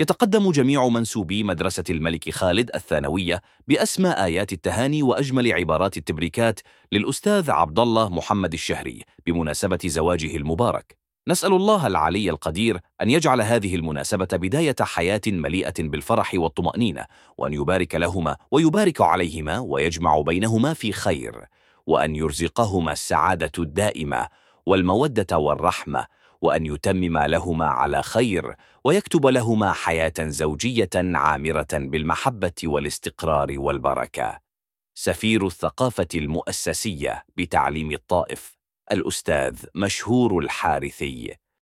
يتقدم جميع منسوبي مدرسة الملك خالد الثانوية بأسمى آيات التهاني وأجمل عبارات التبريكات للأستاذ عبد الله محمد الشهري بمناسبة زواجه المبارك. نسأل الله العلي القدير أن يجعل هذه المناسبة بداية حياة مليئة بالفرح والطمأنينة وأن يبارك لهما ويبارك عليهما ويجمع بينهما في خير وأن يرزقهما السعادة الدائمة والمودة والرحمة وأن يتمم لهما على خير ويكتب لهما حياة زوجية عامرة بالمحبة والاستقرار والبركة. سفير الثقافة المؤسسية بتعليم الطائف الأستاذ مشهور الحارثي.